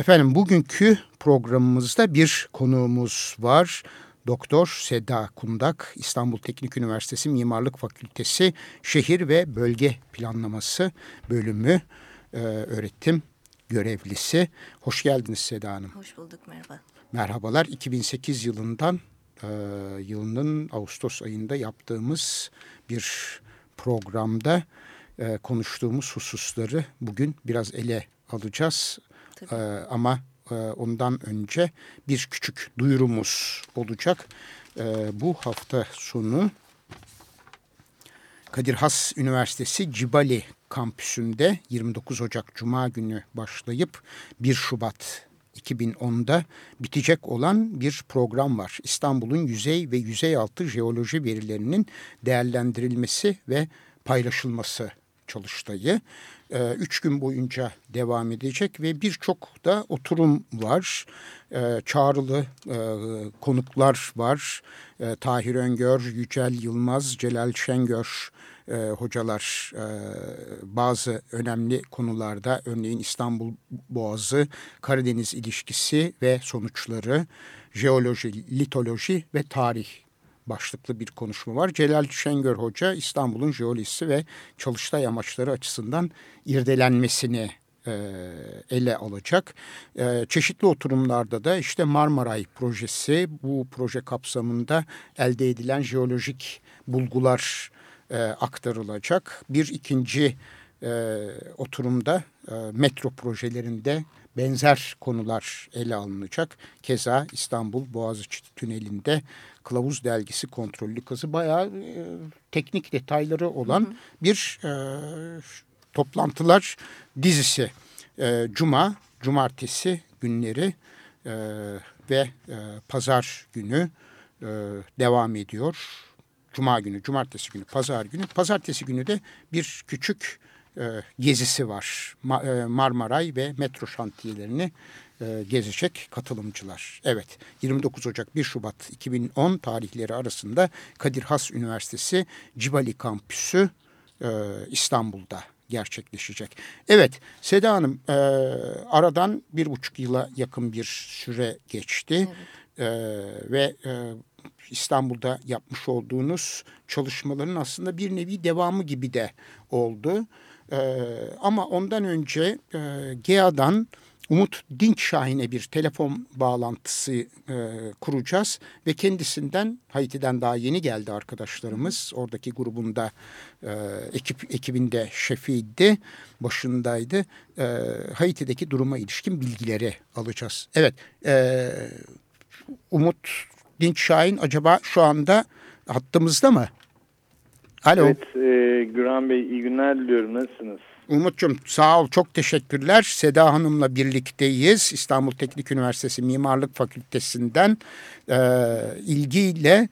Efendim bugünkü programımızda bir konuğumuz var. Doktor Seda Kundak, İstanbul Teknik Üniversitesi Mimarlık Fakültesi Şehir ve Bölge Planlaması bölümü e, öğretim görevlisi. Hoş geldiniz Seda Hanım. Hoş bulduk, merhaba. Merhabalar. 2008 yılından e, yılının Ağustos ayında yaptığımız bir programda e, konuştuğumuz hususları bugün biraz ele alacağız. Tabii. E, ama e, ondan önce bir küçük duyurumuz olacak. E, bu hafta sonu Kadir Has Üniversitesi Cibali kampüsünde 29 Ocak Cuma günü başlayıp 1 Şubat 2010'da bitecek olan bir program var. İstanbul'un yüzey ve yüzey altı jeoloji verilerinin değerlendirilmesi ve paylaşılması çalıştayı. E, üç gün boyunca devam edecek ve birçok da oturum var. E, çağrılı e, konuklar var. E, Tahir Öngör, Yücel Yılmaz, Celal Şengör e, hocalar e, bazı önemli konularda örneğin İstanbul Boğazı, Karadeniz ilişkisi ve sonuçları, jeoloji, litoloji ve tarih başlıklı bir konuşma var. Celal Şengör Hoca İstanbul'un jeolojisi ve çalıştay amaçları açısından irdelenmesini e, ele alacak. E, çeşitli oturumlarda da işte Marmaray projesi bu proje kapsamında elde edilen jeolojik bulgular e, aktarılacak. Bir ikinci oturumda metro projelerinde benzer konular ele alınacak. Keza İstanbul Boğaziçi Tüneli'nde kılavuz delgisi kontrollü kazı bayağı e, teknik detayları olan hı hı. bir e, toplantılar dizisi. E, Cuma, cumartesi günleri e, ve e, pazar günü e, devam ediyor. Cuma günü, cumartesi günü, pazar günü. Pazartesi günü de bir küçük e, gezisi var. Ma, e, Marmaray ve metro şantiyelerini e, gezecek katılımcılar. Evet 29 Ocak 1 Şubat 2010 tarihleri arasında Kadir Has Üniversitesi Cibali Kampüsü e, İstanbul'da gerçekleşecek. Evet Seda Hanım e, aradan bir buçuk yıla yakın bir süre geçti. Evet. E, ve e, İstanbul'da yapmış olduğunuz çalışmaların aslında bir nevi devamı gibi de oldu. E, ama ondan önce e, GEA'dan Umut Dinç Şahin'e bir telefon bağlantısı e, kuracağız ve kendisinden Haiti'den daha yeni geldi arkadaşlarımız. Oradaki grubunda e, ekip ekibinde şefiydi, başındaydı. E, Haiti'deki duruma ilişkin bilgileri alacağız. Evet, e, Umut Dinç Şahin acaba şu anda hattımızda mı? Alo. Evet, e, Güran Bey iyi günler diliyorum. Nasılsınız? Umut'cum sağ ol çok teşekkürler. Seda Hanım'la birlikteyiz. İstanbul Teknik Üniversitesi Mimarlık Fakültesinden e, ilgiyle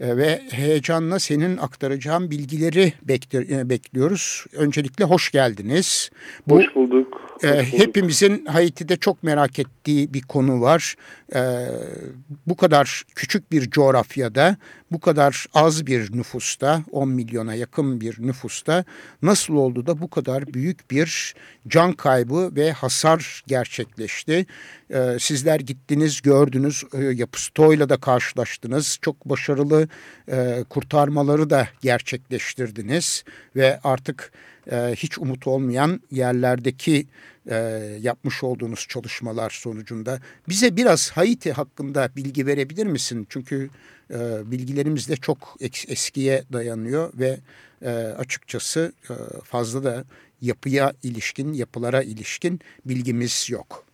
e, ve heyecanla senin aktaracağın bilgileri e, bekliyoruz. Öncelikle hoş geldiniz. Bu, hoş bulduk. E, hepimizin Haiti'de çok merak ettiği bir konu var. E, bu kadar küçük bir coğrafyada, bu kadar az bir nüfusta, 10 milyona yakın bir nüfusta nasıl oldu da bu kadar büyük bir can kaybı ve hasar gerçekleşti? E, sizler gittiniz, gördünüz, e, Yapısto'yla da karşılaştınız. Çok başarılı e, kurtarmaları da gerçekleştirdiniz ve artık e, hiç umut olmayan yerlerdeki e, yapmış olduğunuz çalışmalar sonucunda. Bize biraz Haiti hakkında bilgi verebilir misin? Çünkü e, bilgilerimiz de çok eskiye dayanıyor ve e, açıkçası e, fazla da yapıya ilişkin, yapılara ilişkin bilgimiz yok.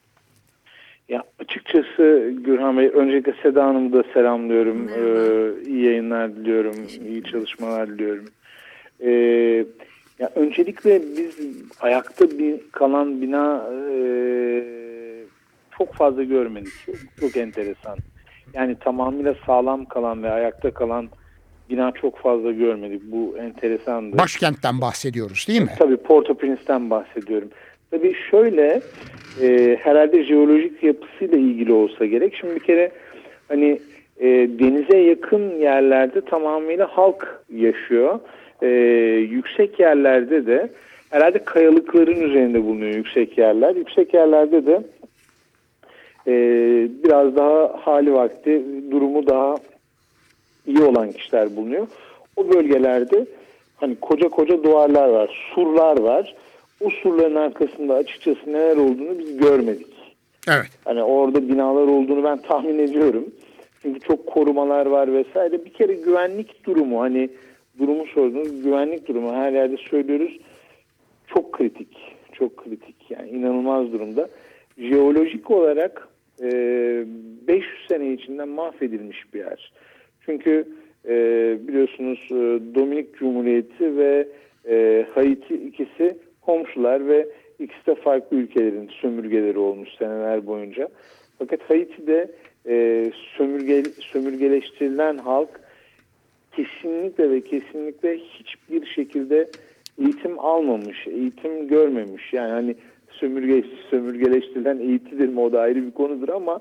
Ya açıkçası Gürhan Bey öncelikle Seda Hanım'ı da selamlıyorum. Ee, iyi yayınlar diliyorum, iyi çalışmalar diliyorum. Ee, ya öncelikle biz ayakta bir kalan bina e, çok fazla görmedik. Çok enteresan. Yani tamamıyla sağlam kalan ve ayakta kalan bina çok fazla görmedik. Bu enteresandı. Başkentten bahsediyoruz değil mi? Tabii Port-au-Prince'den bahsediyorum. Tabii şöyle e, herhalde jeolojik yapısıyla ilgili olsa gerek. Şimdi bir kere hani e, denize yakın yerlerde tamamıyla halk yaşıyor. E, yüksek yerlerde de herhalde kayalıkların üzerinde bulunuyor yüksek yerler. Yüksek yerlerde de e, biraz daha hali vakti durumu daha iyi olan kişiler bulunuyor. O bölgelerde hani koca koca duvarlar var, surlar var. O surların arkasında açıkçası neler olduğunu biz görmedik. Evet. Hani orada binalar olduğunu ben tahmin ediyorum. Çünkü çok korumalar var vesaire. Bir kere güvenlik durumu hani durumu sordunuz. Güvenlik durumu her yerde söylüyoruz. Çok kritik. Çok kritik. Yani inanılmaz durumda. Jeolojik olarak e, 500 sene içinde mahvedilmiş bir yer. Çünkü e, biliyorsunuz e, Dominik Cumhuriyeti ve e, Haiti ikisi komşular ve ikisi de farklı ülkelerin sömürgeleri olmuş seneler boyunca. Fakat Haiti'de e, sömürge, sömürgeleştirilen halk kesinlikle ve kesinlikle hiçbir şekilde eğitim almamış, eğitim görmemiş. Yani hani sömürge, sömürgeleştirilen eğitilir mi o da ayrı bir konudur ama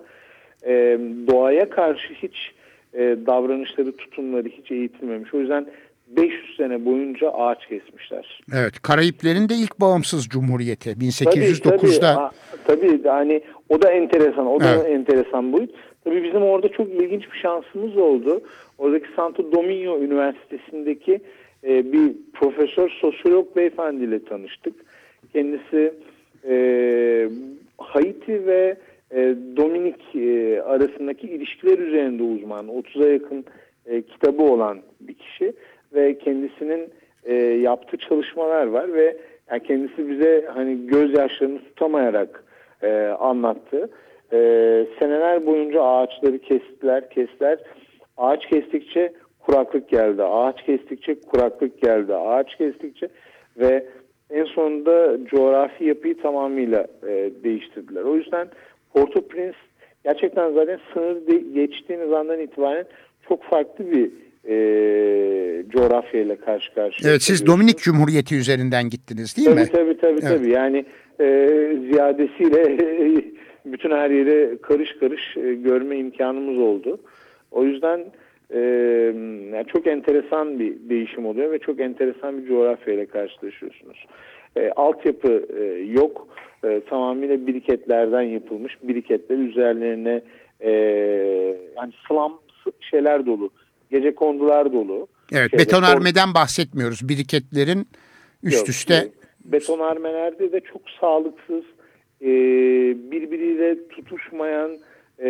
e, doğaya karşı hiç e, davranışları, tutumları hiç eğitilmemiş. O yüzden 500 sene boyunca ağaç kesmişler. Evet, Karayiplerin de ilk bağımsız cumhuriyeti 1809'da. Tabii, tabii, tabii hani o da enteresan, o da evet. enteresan boyut. Tabii bizim orada çok ilginç bir şansımız oldu. Oradaki Santo Domingo Üniversitesi'ndeki e, bir profesör sosyolog beyefendiyle tanıştık. Kendisi e, Haiti ve e, Dominik e, arasındaki ilişkiler üzerinde uzman. 30'a yakın e, kitabı olan bir kişi ve kendisinin e, yaptığı çalışmalar var ve yani kendisi bize hani gözyaşlarını tutamayarak e, anlattı. E, seneler boyunca ağaçları kestiler, kestiler. Ağaç kestikçe kuraklık geldi. Ağaç kestikçe kuraklık geldi. Ağaç kestikçe ve en sonunda coğrafi yapıyı tamamıyla e, değiştirdiler. O yüzden Port-au-Prince gerçekten zaten sınır geçtiğiniz andan itibaren çok farklı bir e, coğrafyayla karşı karşıya. Evet siz Dominik Cumhuriyeti üzerinden gittiniz değil tabii, mi? Tabii tabii evet. tabii. Yani e, ziyadesiyle bütün her yere karış karış e, görme imkanımız oldu. O yüzden e, yani çok enteresan bir değişim oluyor ve çok enteresan bir coğrafyayla karşılaşıyorsunuz. E, altyapı e, yok. E, tamamıyla biriketlerden yapılmış. Biriketler üzerlerine e, yani slam şeyler dolu gece kondular dolu. Evet Şeyde, betonarmeden bahsetmiyoruz. Biriketlerin üst yok, üste. Betonarmelerde de çok sağlıksız, e, birbiriyle tutuşmayan e,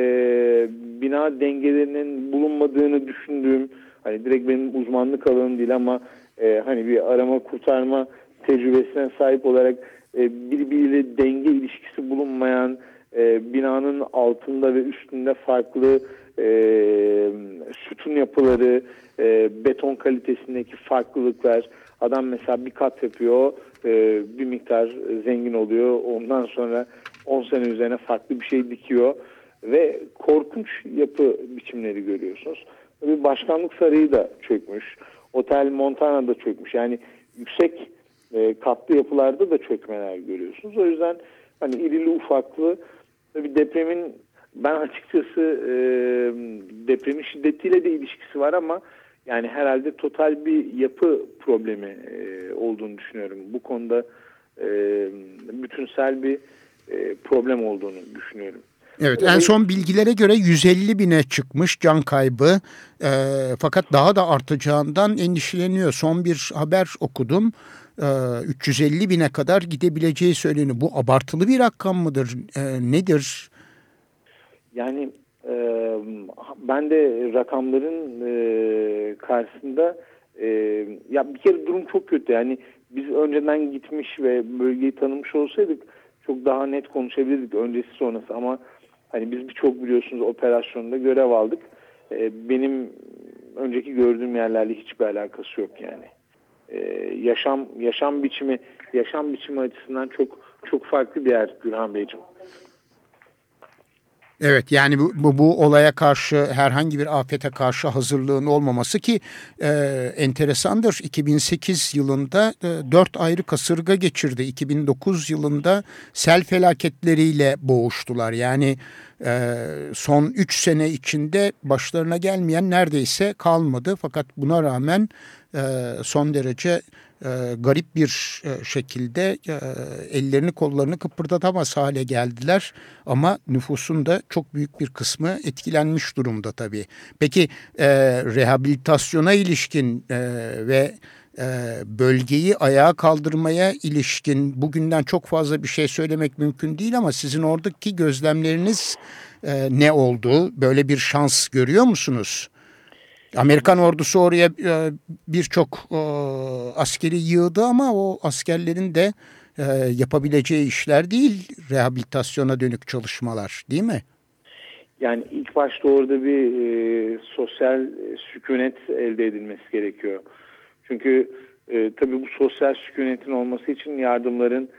bina dengelerinin bulunmadığını düşündüğüm, hani direkt benim uzmanlık alanım değil ama e, hani bir arama kurtarma tecrübesine sahip olarak e, birbiriyle denge ilişkisi bulunmayan e, binanın altında ve üstünde farklı e, sütun yapıları, e, beton kalitesindeki farklılıklar. Adam mesela bir kat yapıyor, e, bir miktar zengin oluyor. Ondan sonra 10 sene üzerine farklı bir şey dikiyor ve korkunç yapı biçimleri görüyorsunuz. Tabii başkanlık sarayı da çökmüş. Otel Montana da çökmüş. Yani yüksek e, katlı yapılarda da çökmeler görüyorsunuz. O yüzden hani irili ufaklı tabii depremin ben açıkçası e, depremin şiddetiyle de ilişkisi var ama yani herhalde total bir yapı problemi e, olduğunu düşünüyorum. Bu konuda e, bütünsel bir e, problem olduğunu düşünüyorum. Evet en son bilgilere göre 150 bine çıkmış can kaybı e, fakat daha da artacağından endişeleniyor. Son bir haber okudum 350 bine kadar gidebileceği söyleniyor. Bu abartılı bir rakam mıdır? Nedir? Yani ben de rakamların karşısında ya bir kere durum çok kötü. Yani biz önceden gitmiş ve bölgeyi tanımış olsaydık çok daha net konuşabilirdik öncesi sonrası ama hani biz birçok biliyorsunuz operasyonda görev aldık. Benim önceki gördüğüm yerlerle hiçbir alakası yok yani. Yaşam yaşam biçimi yaşam biçimi açısından çok çok farklı bir yer Gürhan Beyciğim. Evet yani bu, bu, bu olaya karşı herhangi bir afete karşı hazırlığın olmaması ki e, enteresandır. 2008 yılında e, 4 ayrı kasırga geçirdi. 2009 yılında sel felaketleriyle boğuştular. Yani e, son 3 sene içinde başlarına gelmeyen neredeyse kalmadı. Fakat buna rağmen e, son derece e, garip bir e, şekilde e, ellerini kollarını kıpırdatamaz hale geldiler. Ama nüfusun da çok büyük bir kısmı etkilenmiş durumda tabii. Peki e, rehabilitasyona ilişkin e, ve e, bölgeyi ayağa kaldırmaya ilişkin bugünden çok fazla bir şey söylemek mümkün değil ama sizin oradaki gözlemleriniz e, ne oldu? Böyle bir şans görüyor musunuz? Amerikan ordusu oraya e, birçok e, askeri yığdı ama o askerlerin de e, yapabileceği işler değil rehabilitasyona dönük çalışmalar değil mi? Yani ilk başta orada bir sosyal sükunet elde edilmesi gerekiyor. Çünkü tabii bu sosyal sükunetin olması için yardımların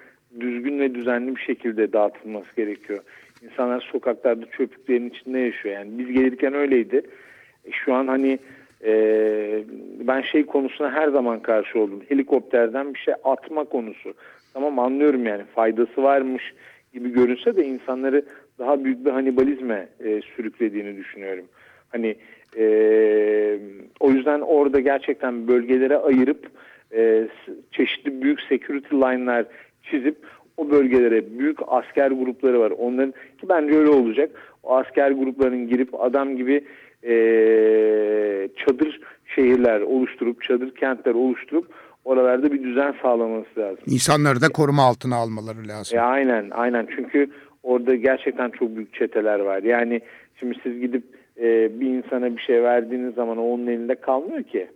düzgün ve düzenli bir şekilde dağıtılması gerekiyor. İnsanlar sokaklarda çöplüklerin içinde yaşıyor. Yani biz gelirken öyleydi. Şu an hani e, ben şey konusuna her zaman karşı oldum. Helikopterden bir şey atma konusu. Tamam anlıyorum yani faydası varmış gibi görünse de insanları daha büyük bir hanibalizme e, sürüklediğini düşünüyorum. Hani e, o yüzden orada gerçekten bölgelere ayırıp e, çeşitli büyük security line'lar çizip o bölgelere büyük asker grupları var. Onların ki bence öyle olacak. O asker gruplarının girip adam gibi e, çadır şehirler oluşturup, çadır kentler oluşturup oralarda bir düzen sağlaması lazım. İnsanları da koruma altına almaları lazım. E, aynen, aynen. Çünkü orada gerçekten çok büyük çeteler var. Yani şimdi siz gidip e, bir insana bir şey verdiğiniz zaman onun elinde kalmıyor ki.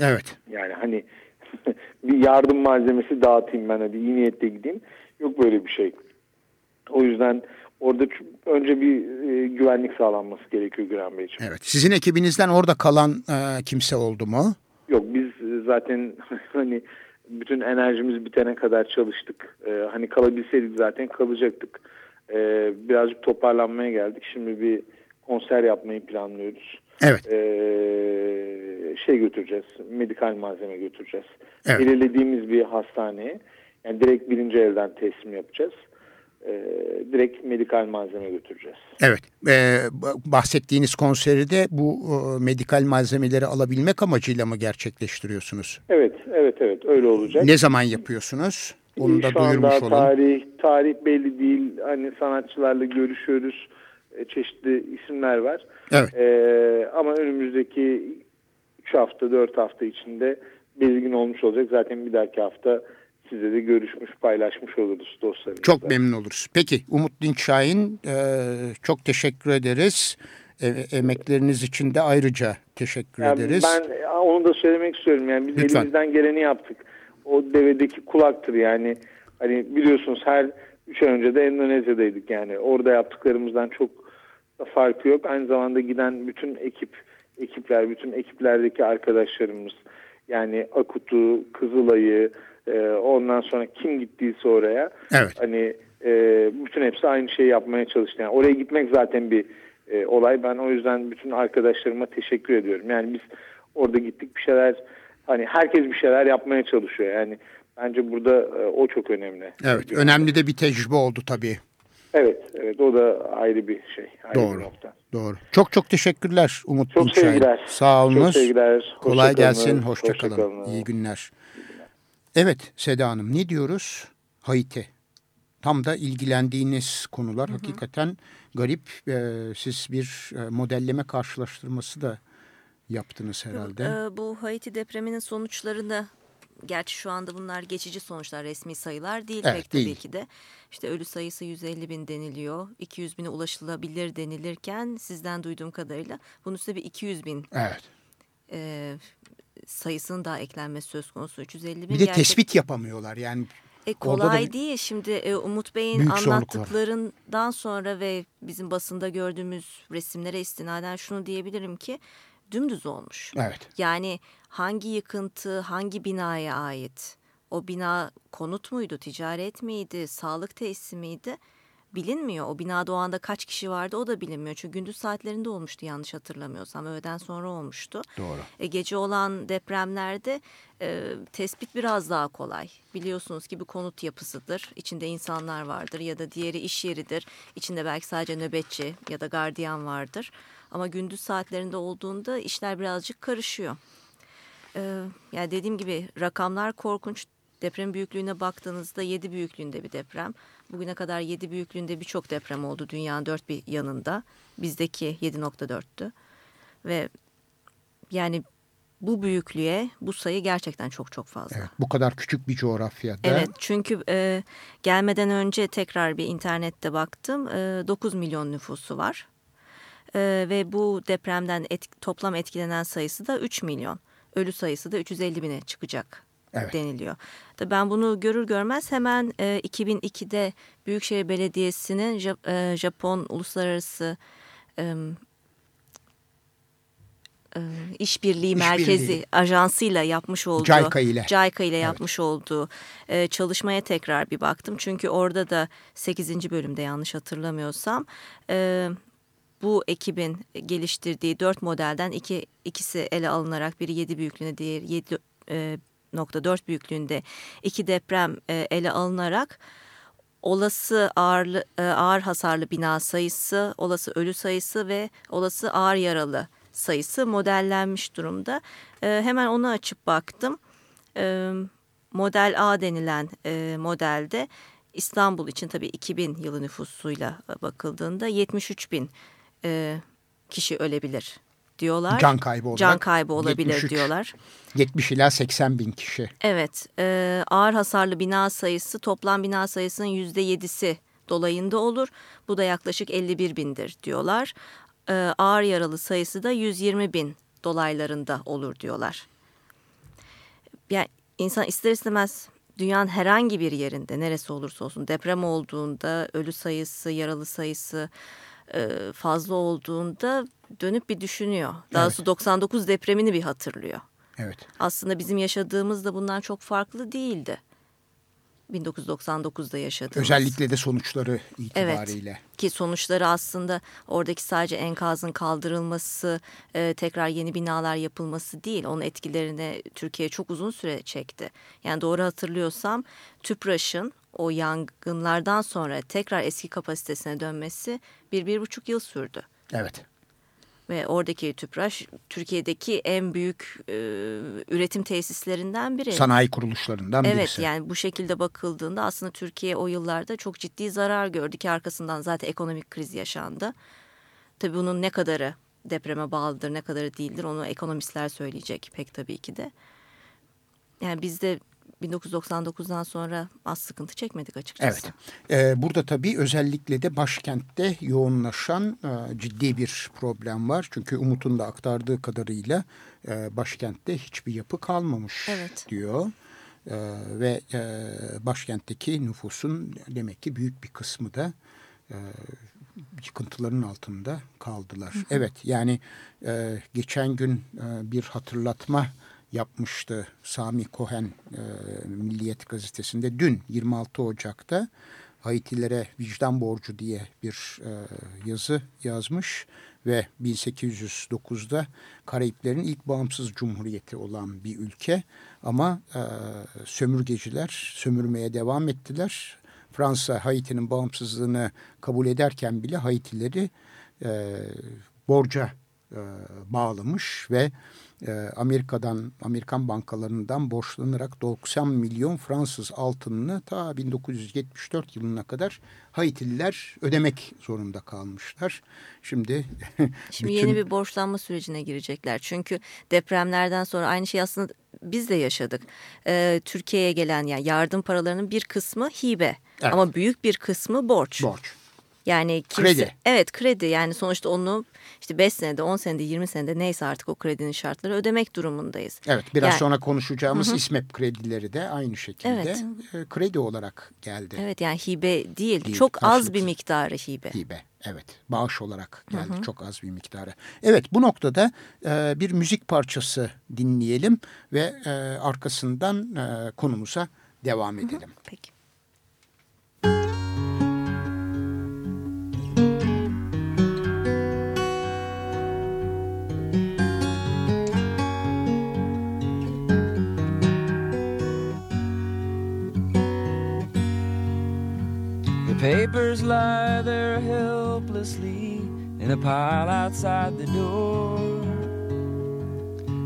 Evet. Yani hani bir yardım malzemesi dağıtayım ben hadi iyi niyetle gideyim. Yok böyle bir şey. O yüzden orada önce bir e, güvenlik sağlanması gerekiyor Güran Beyciğim. Evet. Sizin ekibinizden orada kalan e, kimse oldu mu? Yok biz zaten hani bütün enerjimiz bitene kadar çalıştık. Ee, hani kalabilseydik zaten kalacaktık. Ee, birazcık toparlanmaya geldik. Şimdi bir konser yapmayı planlıyoruz. Evet. Ee, şey götüreceğiz. Medikal malzeme götüreceğiz. Evet. Belirlediğimiz bir hastaneye. Yani direkt birinci elden teslim yapacağız e, direkt medikal malzeme götüreceğiz. Evet. E, bahsettiğiniz konseri de bu e, medikal malzemeleri alabilmek amacıyla mı gerçekleştiriyorsunuz? Evet, evet, evet. Öyle olacak. Ne zaman yapıyorsunuz? Onu da Şu duyurmuş anda olun. tarih, tarih belli değil. Hani sanatçılarla görüşüyoruz. E, çeşitli isimler var. Evet. E, ama önümüzdeki 3 hafta, 4 hafta içinde belirgin olmuş olacak. Zaten bir dahaki hafta size de görüşmüş, paylaşmış oluruz dostlarımızla. Çok memnun oluruz. Peki Umut Dinçayin e, çok teşekkür ederiz. E, emekleriniz için de ayrıca teşekkür yani ederiz. Ben onu da söylemek istiyorum. Yani biz Lütfen. elimizden geleni yaptık. O devedeki kulaktır yani. Hani biliyorsunuz her 3 ay önce de Endonezya'daydık yani. Orada yaptıklarımızdan çok da farkı yok. Aynı zamanda giden bütün ekip, ekipler, bütün ekiplerdeki arkadaşlarımız yani Akut'u, Kızılay'ı, e, ondan sonra kim gittiyse oraya Evet. hani e, bütün hepsi aynı şeyi yapmaya çalıştı. Yani oraya gitmek zaten bir e, olay. Ben o yüzden bütün arkadaşlarıma teşekkür ediyorum. Yani biz orada gittik bir şeyler hani herkes bir şeyler yapmaya çalışıyor. Yani bence burada e, o çok önemli. Evet, önemli de bir tecrübe oldu tabii. Evet, evet o da ayrı bir şey. Ayrı Doğru. Bir nokta. Doğru. Çok çok teşekkürler Umut Çok Dinçayin. sevgiler. Sağ olunuz. Çok sevgiler. Kolay Hoşça gelsin. kalın. Hoşça Hoşça kalın. kalın. İyi günler. Evet Seda Hanım ne diyoruz? Haiti. Tam da ilgilendiğiniz konular hakikaten garip. Ee, siz bir modelleme karşılaştırması da yaptınız herhalde. Yok, e, bu Haiti depreminin sonuçlarını gerçi şu anda bunlar geçici sonuçlar resmi sayılar değil evet, pek değil. tabii ki de. İşte ölü sayısı 150 bin deniliyor. 200 bine ulaşılabilir denilirken sizden duyduğum kadarıyla bunun üstüne bir 200 bin evet. e, sayısının daha eklenmesi söz konusu. 350 bin bir de gerçek... tespit yapamıyorlar yani. E kolay değil. Şimdi e, Umut Bey'in anlattıklarından sonra ve bizim basında gördüğümüz resimlere istinaden şunu diyebilirim ki dümdüz olmuş. Evet. Yani hangi yıkıntı hangi binaya ait? O bina konut muydu, ticaret miydi, sağlık tesisi miydi? Bilinmiyor. O binada o anda kaç kişi vardı o da bilinmiyor. Çünkü gündüz saatlerinde olmuştu yanlış hatırlamıyorsam. Öğleden sonra olmuştu. Doğru. E, gece olan depremlerde e, tespit biraz daha kolay. Biliyorsunuz ki bir konut yapısıdır. İçinde insanlar vardır ya da diğeri iş yeridir. İçinde belki sadece nöbetçi ya da gardiyan vardır. Ama gündüz saatlerinde olduğunda işler birazcık karışıyor. Ee, yani dediğim gibi rakamlar korkunç. Deprem büyüklüğüne baktığınızda 7 büyüklüğünde bir deprem. Bugüne kadar 7 büyüklüğünde birçok deprem oldu dünyanın dört bir yanında. Bizdeki 7.4'tü. Ve yani bu büyüklüğe bu sayı gerçekten çok çok fazla. Evet, bu kadar küçük bir coğrafyada. Evet çünkü e, gelmeden önce tekrar bir internette baktım. E, 9 milyon nüfusu var. E, ve bu depremden et, toplam etkilenen sayısı da 3 milyon. Ölü sayısı da 350 bine çıkacak evet. deniliyor. Tabii ben bunu görür görmez hemen e, 2002'de Büyükşehir Belediyesi'nin e, Japon Uluslararası e, işbirliği merkezi ajansıyla yapmış olduğu JICA ile, JICA ile yapmış evet. olduğu e, çalışmaya tekrar bir baktım. Çünkü orada da 8. bölümde yanlış hatırlamıyorsam e, bu ekibin geliştirdiği dört modelden iki, ikisi ele alınarak biri 7 büyüklüğünde diğeri 7 e, 4 büyüklüğünde iki deprem e, ele alınarak olası ağır, e, ağır hasarlı bina sayısı, olası ölü sayısı ve olası ağır yaralı sayısı modellenmiş durumda. E, hemen onu açıp baktım. Model A denilen modelde İstanbul için tabii 2000 yılı nüfusuyla bakıldığında 73 bin kişi ölebilir diyorlar. Can kaybı olarak. Can kaybı olabilir 73, diyorlar. 70 ila 80 bin kişi. Evet. E, ağır hasarlı bina sayısı toplam bina sayısının %7'si dolayında olur. Bu da yaklaşık 51 bindir diyorlar. E, ağır yaralı sayısı da 120 bin dolaylarında olur diyorlar. Yani insan ister istemez dünyanın herhangi bir yerinde neresi olursa olsun deprem olduğunda ölü sayısı, yaralı sayısı fazla olduğunda dönüp bir düşünüyor. Daha evet. 99 depremini bir hatırlıyor. Evet. Aslında bizim yaşadığımız da bundan çok farklı değildi. 1999'da yaşadığımız. Özellikle de sonuçları itibariyle. Evet, ki sonuçları aslında oradaki sadece enkazın kaldırılması, e, tekrar yeni binalar yapılması değil. Onun etkilerini Türkiye çok uzun süre çekti. Yani doğru hatırlıyorsam TÜPRAŞ'ın o yangınlardan sonra tekrar eski kapasitesine dönmesi bir, bir buçuk yıl sürdü. Evet. Ve oradaki tüpraş Türkiye'deki en büyük e, üretim tesislerinden biri. Sanayi kuruluşlarından evet, birisi. Evet yani bu şekilde bakıldığında aslında Türkiye o yıllarda çok ciddi zarar gördü ki arkasından zaten ekonomik kriz yaşandı. Tabii bunun ne kadarı depreme bağlıdır ne kadarı değildir onu ekonomistler söyleyecek pek tabii ki de. Yani bizde 1999'dan sonra az sıkıntı çekmedik açıkçası. Evet. Ee, burada tabii özellikle de başkentte yoğunlaşan e, ciddi bir problem var. Çünkü Umut'un da aktardığı kadarıyla e, başkentte hiçbir yapı kalmamış evet. diyor. E, ve e, başkentteki nüfusun demek ki büyük bir kısmı da e, yıkıntıların altında kaldılar. Hı hı. Evet yani e, geçen gün e, bir hatırlatma yapmıştı Sami Cohen e, Milliyet Gazetesi'nde dün 26 Ocak'ta Haitilere vicdan borcu diye bir e, yazı yazmış ve 1809'da Karayiplerin ilk bağımsız cumhuriyeti olan bir ülke ama e, sömürgeciler sömürmeye devam ettiler. Fransa Haiti'nin bağımsızlığını kabul ederken bile Haitileri e, borca e, bağlamış ve e, Amerika'dan, Amerikan bankalarından borçlanarak 90 milyon Fransız altınını ta 1974 yılına kadar Haitililer ödemek zorunda kalmışlar. Şimdi Şimdi bütün... yeni bir borçlanma sürecine girecekler. Çünkü depremlerden sonra aynı şey aslında biz de yaşadık. Ee, Türkiye'ye gelen yani yardım paralarının bir kısmı hibe evet. ama büyük bir kısmı borç. Borç. Yani kimse, kredi. Evet kredi yani sonuçta onu işte 5 senede 10 senede 20 senede neyse artık o kredinin şartları ödemek durumundayız. Evet biraz yani, sonra konuşacağımız hı hı. İSMEP kredileri de aynı şekilde evet. E, kredi olarak geldi. Evet yani hibe değil, değil çok az bir miktarı hibe. Hibe evet bağış olarak geldi hı hı. çok az bir miktarı. Evet bu noktada e, bir müzik parçası dinleyelim ve e, arkasından e, konumuza devam edelim. Hı hı. Peki. Papers lie there helplessly in a pile outside the door.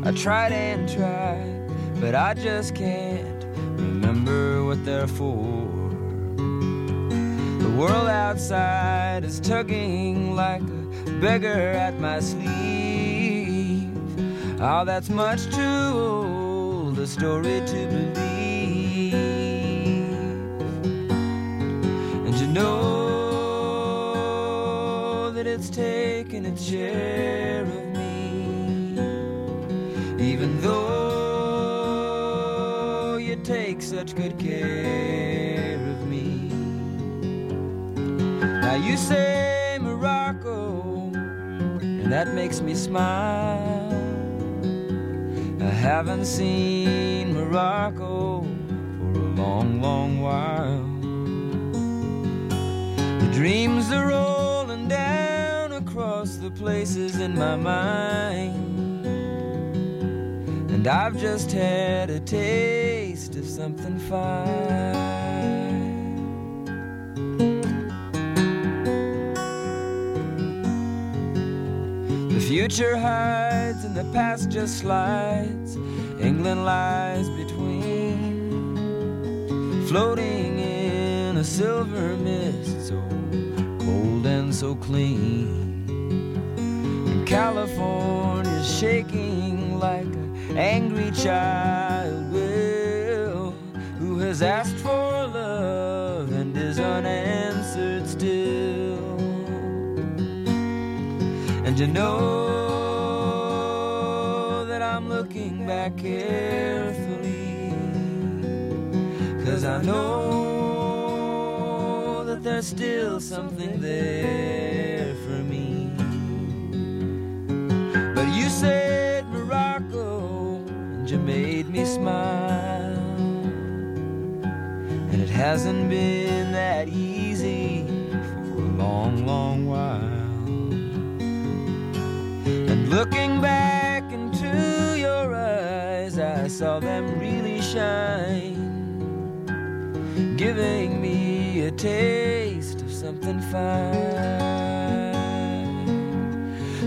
I tried and tried, but I just can't remember what they're for. The world outside is tugging like a beggar at my sleeve. Oh, that's much too old a story to believe. Know that it's taken its share of me, even though you take such good care of me. Now you say Morocco, and that makes me smile. I haven't seen Morocco for a long, long while. Dreams are rolling down across the places in my mind. And I've just had a taste of something fine. The future hides and the past just slides. England lies between, floating in a silver mist. So so clean. And California's shaking like an angry child will who has asked for love and is unanswered still. And you know that I'm looking back carefully, cause I know there's still something there for me. But you said Morocco, and you made me smile. And it hasn't been that easy for a long, long while. And looking back into your eyes, I saw them really shine, giving a taste of something fine,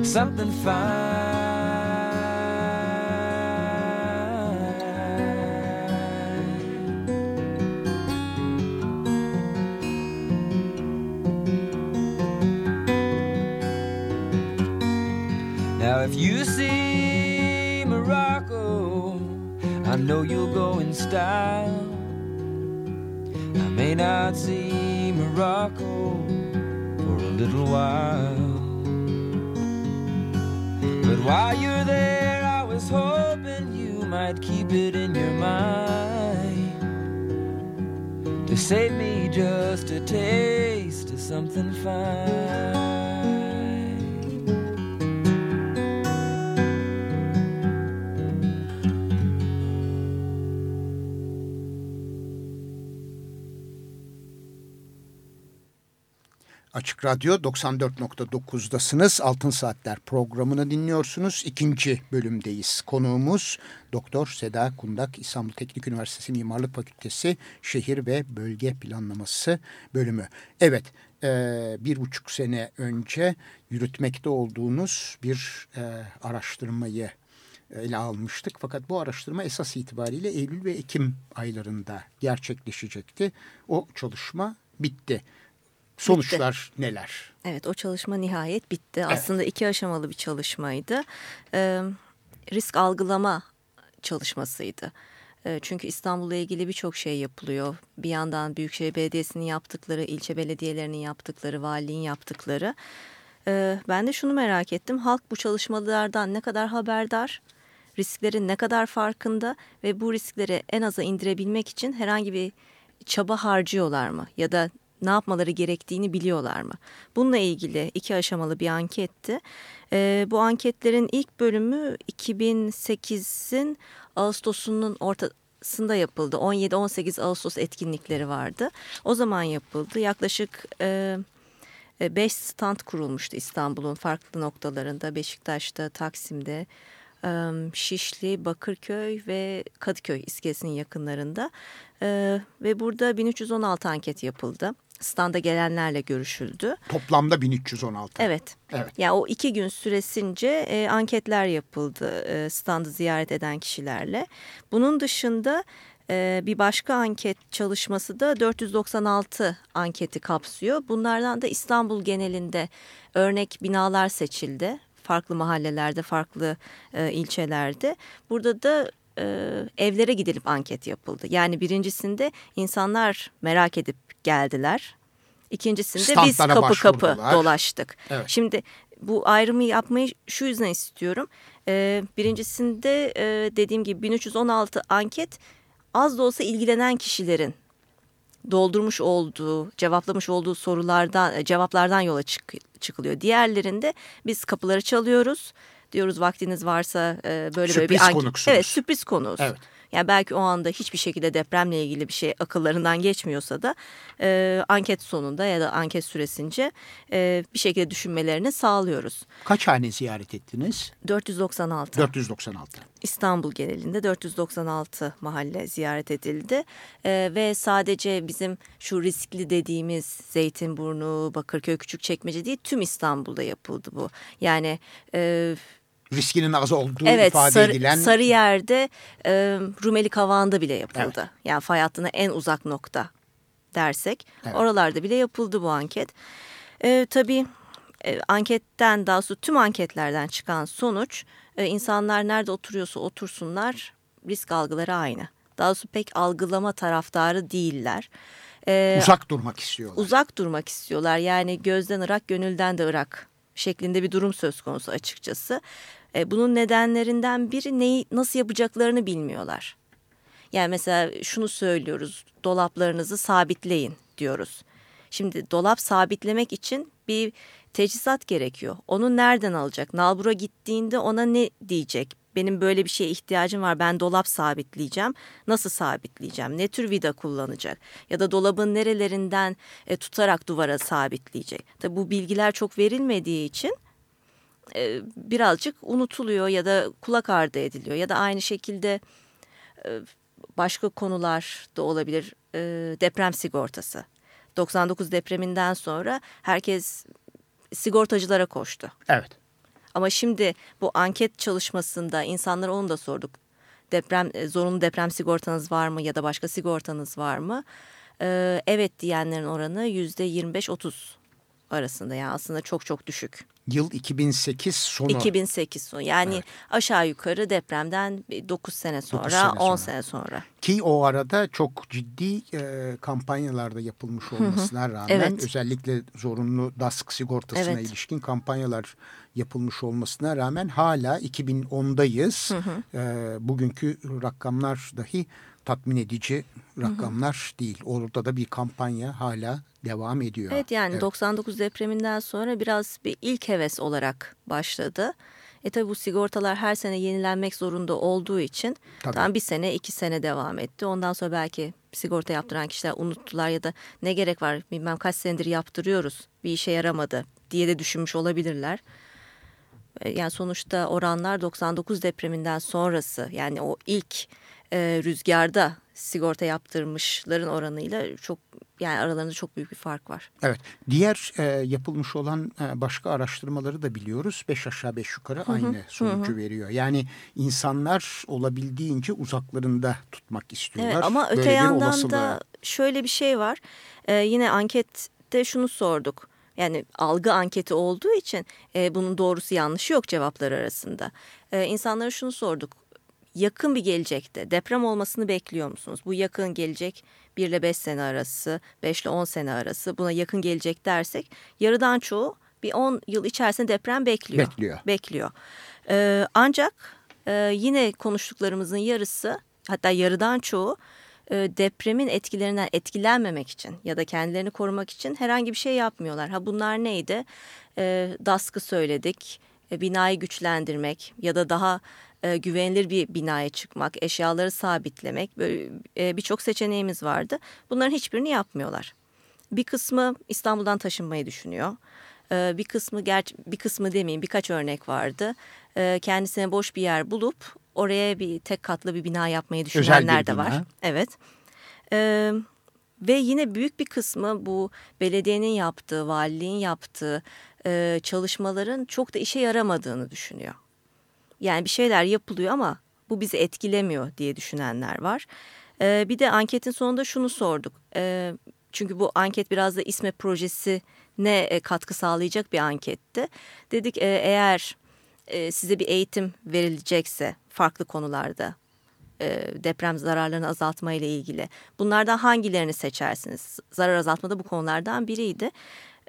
something fine. Now, if you see Morocco, I know you'll go in style. I may not see Morocco for a little while. But while you're there, I was hoping you might keep it in your mind to save me just a taste of something fine. Radyo 94.9'dasınız. Altın Saatler programını dinliyorsunuz. İkinci bölümdeyiz. Konuğumuz Doktor Seda Kundak İstanbul Teknik Üniversitesi Mimarlık Fakültesi Şehir ve Bölge Planlaması bölümü. Evet e, bir buçuk sene önce yürütmekte olduğunuz bir e, araştırmayı ele almıştık. Fakat bu araştırma esas itibariyle Eylül ve Ekim aylarında gerçekleşecekti. O çalışma bitti. Sonuçlar bitti. neler? Evet o çalışma nihayet bitti. Evet. Aslında iki aşamalı bir çalışmaydı. Ee, risk algılama çalışmasıydı. Çünkü İstanbul'la ilgili birçok şey yapılıyor. Bir yandan Büyükşehir Belediyesi'nin yaptıkları, ilçe belediyelerinin yaptıkları, valiliğin yaptıkları. Ben de şunu merak ettim. Halk bu çalışmalardan ne kadar haberdar? risklerin ne kadar farkında ve bu riskleri en aza indirebilmek için herhangi bir çaba harcıyorlar mı? Ya da ne yapmaları gerektiğini biliyorlar mı? Bununla ilgili iki aşamalı bir anketti. E, bu anketlerin ilk bölümü 2008'in Ağustos'unun ortasında yapıldı. 17-18 Ağustos etkinlikleri vardı. O zaman yapıldı. Yaklaşık... E, 5 stand kurulmuştu İstanbul'un farklı noktalarında. Beşiktaş'ta, Taksim'de, Şişli, Bakırköy ve Kadıköy iskelesinin yakınlarında. Ve burada 1316 anket yapıldı. Standa gelenlerle görüşüldü. Toplamda 1316. Evet. evet. Yani o iki gün süresince e, anketler yapıldı e, standı ziyaret eden kişilerle. Bunun dışında e, bir başka anket çalışması da 496 anketi kapsıyor. Bunlardan da İstanbul genelinde örnek binalar seçildi farklı mahallelerde, farklı e, ilçelerde. Burada da e, evlere gidilip anket yapıldı. Yani birincisinde insanlar merak edip geldiler. İkincisinde Standlara biz kapı kapı dolaştık. Evet. Şimdi bu ayrımı yapmayı şu yüzden istiyorum. Ee, birincisinde e, dediğim gibi 1316 anket az da olsa ilgilenen kişilerin doldurmuş olduğu, cevaplamış olduğu sorulardan, e, cevaplardan yola çık, çıkılıyor. Diğerlerinde biz kapıları çalıyoruz. Diyoruz vaktiniz varsa e, böyle sürpriz böyle bir konuksunuz. Evet, sürpriz konuğuz. Evet. Yani belki o anda hiçbir şekilde depremle ilgili bir şey akıllarından geçmiyorsa da e, anket sonunda ya da anket süresince e, bir şekilde düşünmelerini sağlıyoruz. Kaç hane ziyaret ettiniz? 496. 496. İstanbul genelinde 496 mahalle ziyaret edildi e, ve sadece bizim şu riskli dediğimiz Zeytinburnu, Bakırköy, Küçükçekmece değil tüm İstanbul'da yapıldı bu. Yani... E, riskinin az olduğu evet, ifade sarı, edilen. Sarıyer'de e, Rumeli Kavağı'nda bile yapıldı. Evet. Yani fay hattına en uzak nokta dersek. Evet. Oralarda bile yapıldı bu anket. E, tabii e, anketten daha sonra tüm anketlerden çıkan sonuç e, insanlar nerede oturuyorsa otursunlar risk algıları aynı. Daha doğrusu pek algılama taraftarı değiller. Ee, uzak durmak istiyorlar. Uzak durmak istiyorlar. Yani gözden ırak, gönülden de ırak şeklinde bir durum söz konusu açıkçası. E, bunun nedenlerinden biri neyi nasıl yapacaklarını bilmiyorlar. Yani mesela şunu söylüyoruz dolaplarınızı sabitleyin diyoruz. Şimdi dolap sabitlemek için bir teçhizat gerekiyor. Onu nereden alacak? Nalbur'a gittiğinde ona ne diyecek? Benim böyle bir şeye ihtiyacım var. Ben dolap sabitleyeceğim. Nasıl sabitleyeceğim? Ne tür vida kullanacak? Ya da dolabın nerelerinden e, tutarak duvara sabitleyecek? Tabi bu bilgiler çok verilmediği için e, birazcık unutuluyor ya da kulak ardı ediliyor ya da aynı şekilde e, başka konular da olabilir e, deprem sigortası. 99 depreminden sonra herkes sigortacılara koştu. Evet. Ama şimdi bu anket çalışmasında insanlara onu da sorduk. Deprem zorunlu deprem sigortanız var mı ya da başka sigortanız var mı? Ee, evet diyenlerin oranı yüzde 25-30 arasında yani aslında çok çok düşük. Yıl 2008 sonu. 2008 sonu yani evet. aşağı yukarı depremden 9 sene sonra, 9 sene sonra 10 sene sonra. Ki o arada çok ciddi e, kampanyalarda yapılmış olmasına rağmen evet. özellikle zorunlu DASK sigortasına evet. ilişkin kampanyalar yapılmış olmasına rağmen hala 2010'dayız. E, bugünkü rakamlar dahi tatmin edici rakamlar hı hı. değil. Orada da bir kampanya hala devam ediyor. Evet yani evet. 99 depreminden sonra biraz bir ilk heves olarak başladı. E tabi bu sigortalar her sene yenilenmek zorunda olduğu için tabii. tam bir sene iki sene devam etti. Ondan sonra belki sigorta yaptıran kişiler unuttular ya da ne gerek var bilmem kaç senedir yaptırıyoruz bir işe yaramadı diye de düşünmüş olabilirler. E, yani sonuçta oranlar 99 depreminden sonrası yani o ilk e, rüzgarda sigorta yaptırmışların oranıyla çok yani aralarında çok büyük bir fark var. Evet. Diğer e, yapılmış olan e, başka araştırmaları da biliyoruz. Beş aşağı beş yukarı hı hı. aynı sonucu hı hı. veriyor. Yani insanlar olabildiğince uzaklarında tutmak istiyorlar. Evet, ama Böyle öte yandan da şöyle bir şey var. E, yine ankette şunu sorduk. Yani algı anketi olduğu için e, bunun doğrusu yanlışı yok cevaplar arasında. E, insanlara şunu sorduk yakın bir gelecekte deprem olmasını bekliyor musunuz? Bu yakın gelecek 1 ile 5 sene arası, 5 ile 10 sene arası buna yakın gelecek dersek yarıdan çoğu bir 10 yıl içerisinde deprem bekliyor. Bekliyor. Bekliyor. Ee, ancak e, yine konuştuklarımızın yarısı hatta yarıdan çoğu e, depremin etkilerinden etkilenmemek için ya da kendilerini korumak için herhangi bir şey yapmıyorlar. Ha bunlar neydi? E, DASK'ı söyledik, e, binayı güçlendirmek ya da daha e, güvenilir bir binaya çıkmak, eşyaları sabitlemek böyle e, birçok seçeneğimiz vardı. Bunların hiçbirini yapmıyorlar. Bir kısmı İstanbul'dan taşınmayı düşünüyor. E, bir kısmı gerçi bir kısmı demeyeyim birkaç örnek vardı. E, kendisine boş bir yer bulup oraya bir tek katlı bir bina yapmayı düşünenler de var. Evet. E, ve yine büyük bir kısmı bu belediyenin yaptığı, valiliğin yaptığı e, çalışmaların çok da işe yaramadığını düşünüyor. Yani bir şeyler yapılıyor ama bu bizi etkilemiyor diye düşünenler var. Ee, bir de anketin sonunda şunu sorduk. Ee, çünkü bu anket biraz da İSME projesi ne e, katkı sağlayacak bir anketti. Dedik e, eğer e, size bir eğitim verilecekse farklı konularda e, deprem zararlarını azaltma ile ilgili bunlardan hangilerini seçersiniz? Zarar azaltmada bu konulardan biriydi.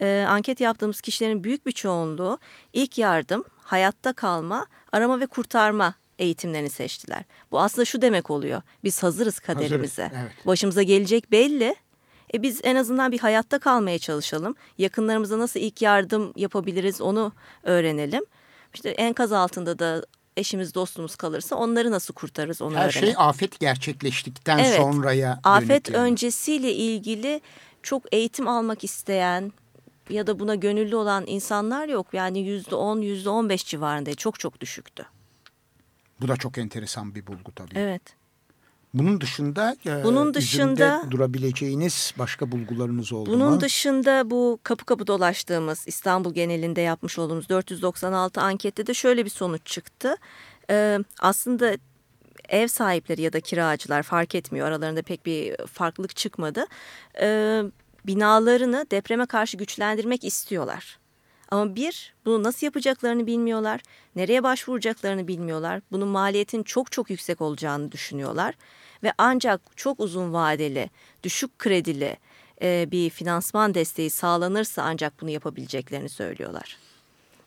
E, anket yaptığımız kişilerin büyük bir çoğunluğu ilk yardım, hayatta kalma, arama ve kurtarma eğitimlerini seçtiler. Bu aslında şu demek oluyor. Biz hazırız kaderimize. Hazırız, evet. Başımıza gelecek belli. E biz en azından bir hayatta kalmaya çalışalım. Yakınlarımıza nasıl ilk yardım yapabiliriz onu öğrenelim. İşte enkaz altında da eşimiz dostumuz kalırsa onları nasıl kurtarırız onu Her şey öğrenelim. şey afet gerçekleştikten evet, sonraya Afet yani. öncesiyle ilgili çok eğitim almak isteyen ya da buna gönüllü olan insanlar yok. Yani yüzde on, yüzde on beş civarında çok çok düşüktü. Bu da çok enteresan bir bulgu tabii. Evet. Bunun dışında e, bunun dışında durabileceğiniz başka bulgularınız oldu bunun mu? Bunun dışında bu kapı kapı dolaştığımız İstanbul genelinde yapmış olduğumuz 496 ankette de şöyle bir sonuç çıktı. Ee, aslında ev sahipleri ya da kiracılar fark etmiyor aralarında pek bir farklılık çıkmadı. Ee, binalarını depreme karşı güçlendirmek istiyorlar. Ama bir, bunu nasıl yapacaklarını bilmiyorlar, nereye başvuracaklarını bilmiyorlar. Bunun maliyetin çok çok yüksek olacağını düşünüyorlar. Ve ancak çok uzun vadeli, düşük kredili e, bir finansman desteği sağlanırsa ancak bunu yapabileceklerini söylüyorlar.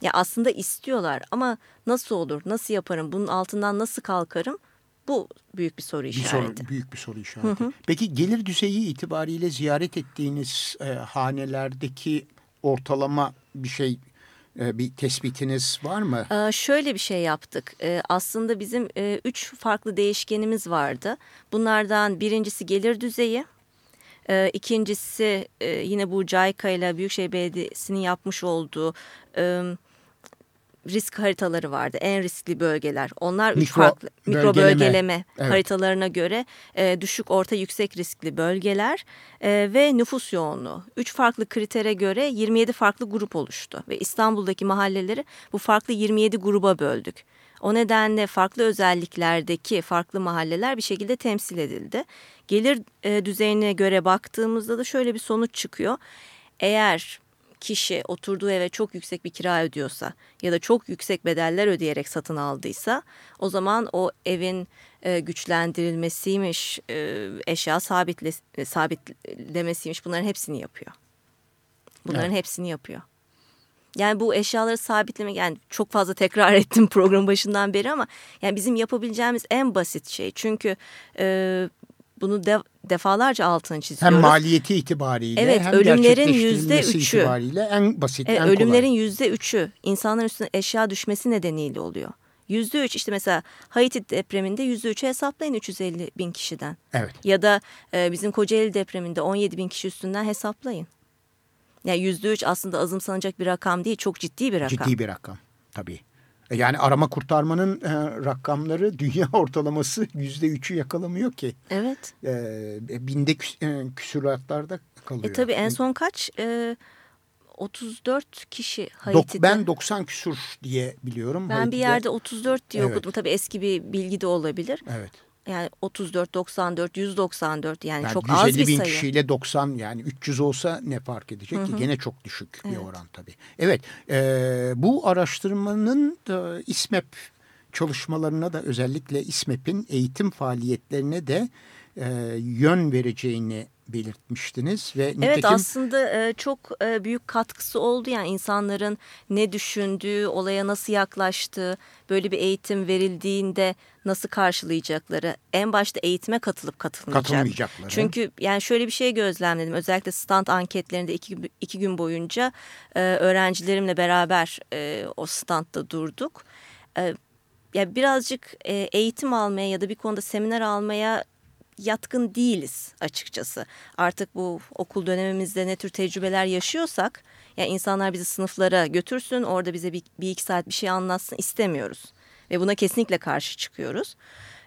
Ya aslında istiyorlar ama nasıl olur, nasıl yaparım, bunun altından nasıl kalkarım bu büyük bir soru işareti. Bir soru, büyük bir soru işareti. Hı hı. Peki gelir düzeyi itibariyle ziyaret ettiğiniz e, hanelerdeki ortalama bir şey e, bir tespitiniz var mı? Ee, şöyle bir şey yaptık. Ee, aslında bizim e, üç farklı değişkenimiz vardı. Bunlardan birincisi gelir düzeyi. Ee, ikincisi e, yine bu CAYKA ile Büyükşehir Belediyesi'nin yapmış olduğu... Risk haritaları vardı. En riskli bölgeler. Onlar mikro, üç farklı mikro bölgeleme, bölgeleme evet. haritalarına göre e, düşük, orta, yüksek riskli bölgeler e, ve nüfus yoğunluğu. Üç farklı kritere göre 27 farklı grup oluştu ve İstanbul'daki mahalleleri bu farklı 27 gruba böldük. O nedenle farklı özelliklerdeki farklı mahalleler bir şekilde temsil edildi. Gelir e, düzeyine göre baktığımızda da şöyle bir sonuç çıkıyor. Eğer kişi oturduğu eve çok yüksek bir kira ödüyorsa ya da çok yüksek bedeller ödeyerek satın aldıysa o zaman o evin e, güçlendirilmesiymiş, e, eşya sabitle, e, sabitlemesiymiş bunların hepsini yapıyor. Bunların evet. hepsini yapıyor. Yani bu eşyaları sabitleme yani çok fazla tekrar ettim program başından beri ama yani bizim yapabileceğimiz en basit şey. Çünkü e, bunu de, defalarca altını çiziyoruz. Hem maliyeti itibariyle evet, hem ölümlerin yüzde üçü itibariyle en basit, evet, en ölümlerin yüzde üçü insanların üstüne eşya düşmesi nedeniyle oluyor. Yüzde üç işte mesela Haiti depreminde yüzde üçü hesaplayın 350 bin kişiden. Evet. Ya da e, bizim Kocaeli depreminde 17 bin kişi üstünden hesaplayın. Yani yüzde üç aslında azımsanacak bir rakam değil çok ciddi bir rakam. Ciddi bir rakam tabii. E, yani arama kurtarmanın e, rakamları dünya ortalaması yüzde üçü yakalamıyor ki. Evet. E, binde küs, e, küsuratlarda kalıyor. E tabii en son kaç? E, 34 kişi Haiti'de. Ben 90 küsur diye biliyorum. Ben Haiti'de. bir yerde 34 diye Evet. okudum. Tabii eski bir bilgi de olabilir. Evet. Yani 34, 94, 194 yani, Yani çok 150 az bir bin sayı. kişiyle 90 yani 300 olsa ne fark edecek ki? Gene çok düşük bir Evet. oran tabii. Evet e, bu araştırmanın e, İSMEP çalışmalarına da özellikle İSMEP'in eğitim faaliyetlerine de e, yön vereceğini belirtmiştiniz. ve Evet nitekim aslında e, çok e, büyük katkısı oldu yani insanların ne düşündüğü, olaya nasıl yaklaştığı, böyle bir eğitim verildiğinde nasıl karşılayacakları, en başta eğitime katılıp katılmayacak. katılmayacakları. Çünkü yani şöyle bir şey gözlemledim. Özellikle stand anketlerinde iki, iki gün boyunca e, öğrencilerimle beraber o standta durduk. Ya birazcık eğitim almaya ya da bir konuda seminer almaya yatkın değiliz açıkçası. Artık bu okul dönemimizde ne tür tecrübeler yaşıyorsak ya insanlar bizi sınıflara götürsün orada bize bir, bir iki saat bir şey anlatsın istemiyoruz. Ve buna kesinlikle karşı çıkıyoruz.